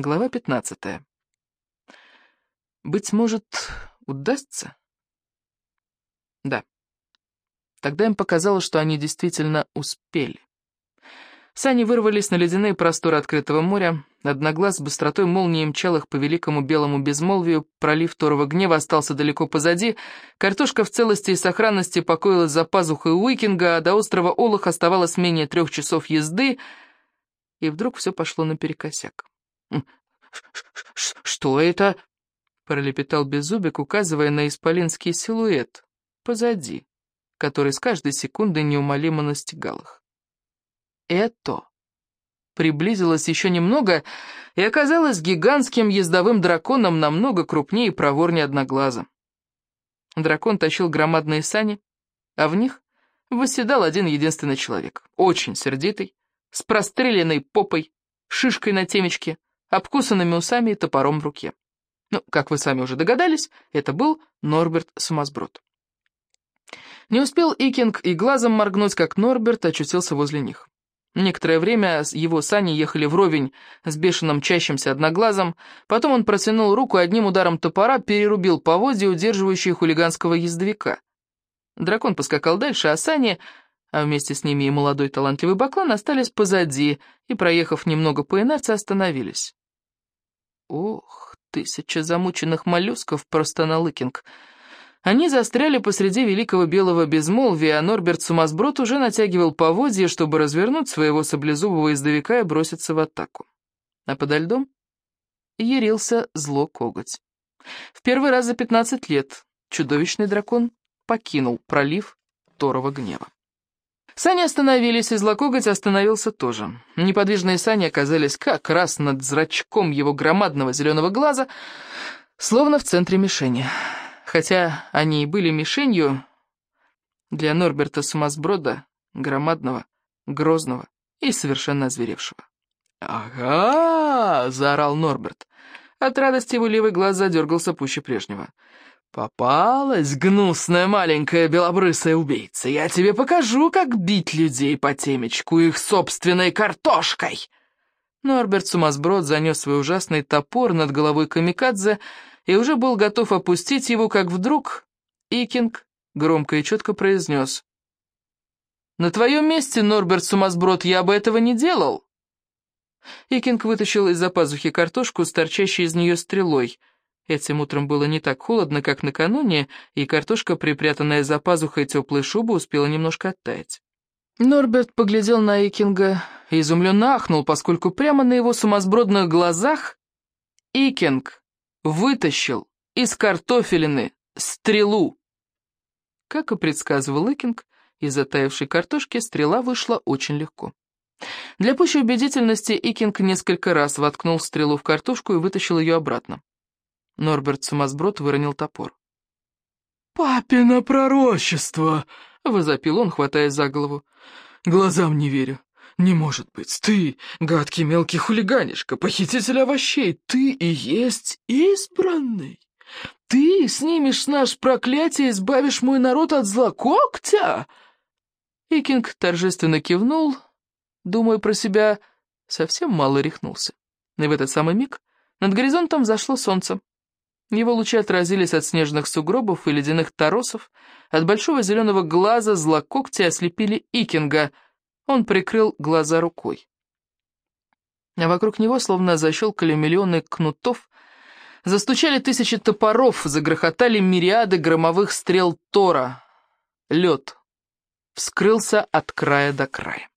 Глава 15. Быть может, удастся? Да. Тогда им показалось, что они действительно успели. Сани вырвались на ледяные просторы открытого моря. Одноглаз с быстротой молнии мчал их по великому белому безмолвию. Пролив второго гнева остался далеко позади. Картошка в целости и сохранности покоилась за пазухой Уикинга, а до острова Олах оставалось менее трех часов езды. И вдруг все пошло наперекосяк. «Что это?» — пролепетал Беззубик, указывая на исполинский силуэт позади, который с каждой секундой неумолимо настигал их. Это приблизилось еще немного и оказалось гигантским ездовым драконом намного крупнее и проворнее одноглаза. Дракон тащил громадные сани, а в них восседал один единственный человек, очень сердитый, с простреленной попой, шишкой на темечке, обкусанными усами и топором в руке. Ну, как вы сами уже догадались, это был Норберт Сумасброд. Не успел Икинг и глазом моргнуть, как Норберт очутился возле них. Некоторое время его сани ехали вровень с бешеным чащимся одноглазом, потом он протянул руку и одним ударом топора перерубил поводья, удерживающие хулиганского ездовика. Дракон поскакал дальше, а сани а вместе с ними и молодой талантливый баклан остались позади и, проехав немного по инерции, остановились. «Ох, тысяча замученных моллюсков!» — простонал Икинг. Они застряли посреди великого белого безмолвия, а Норберт Сумасброд уже натягивал поводья, чтобы развернуть своего саблезубого издовика и броситься в атаку. А подо льдом ярился зло коготь. В первый раз за пятнадцать лет чудовищный дракон покинул пролив Торова гнева. Сани остановились, и злокоготь остановился тоже. Неподвижные сани оказались как раз над зрачком его громадного зеленого глаза, словно в центре мишени. Хотя они и были мишенью для Норберта Сумасброда, громадного, грозного и совершенно озверевшего. «Ага!» — заорал Норберт. От радости его левый глаз задергался пуще прежнего. «Попалась гнусная маленькая белобрысая убийца. Я тебе покажу, как бить людей по темечку их собственной картошкой!» Норберт Сумасброд занес свой ужасный топор над головой камикадзе и уже был готов опустить его, как вдруг Икинг громко и четко произнес. «На твоем месте, Норберт Сумасброд, я бы этого не делал!» Икинг вытащил из-за пазухи картошку с торчащей из нее стрелой — Этим утром было не так холодно, как накануне, и картошка, припрятанная за пазухой теплой шубы, успела немножко оттаять. Норберт поглядел на Икинга и изумленно ахнул, поскольку прямо на его сумасбродных глазах Икинг вытащил из картофелины стрелу. Как и предсказывал Икинг, из затаявшей картошки стрела вышла очень легко. Для пущей убедительности Икинг несколько раз воткнул стрелу в картошку и вытащил ее обратно. Норберт Сумасброд выронил топор. «Папино пророчество!» — возопил он, хватая за голову. «Глазам не верю. Не может быть. Ты, гадкий мелкий хулиганишка, похититель овощей, ты и есть избранный. Ты снимешь наш проклятие и избавишь мой народ от зла когтя?» Икинг торжественно кивнул, думая про себя, совсем мало рехнулся. И в этот самый миг над горизонтом зашло солнце. Его лучи отразились от снежных сугробов и ледяных торосов, от большого зеленого глаза злокогти ослепили Икинга. Он прикрыл глаза рукой. А вокруг него словно защелкали миллионы кнутов, застучали тысячи топоров, загрохотали мириады громовых стрел Тора. Лед вскрылся от края до края.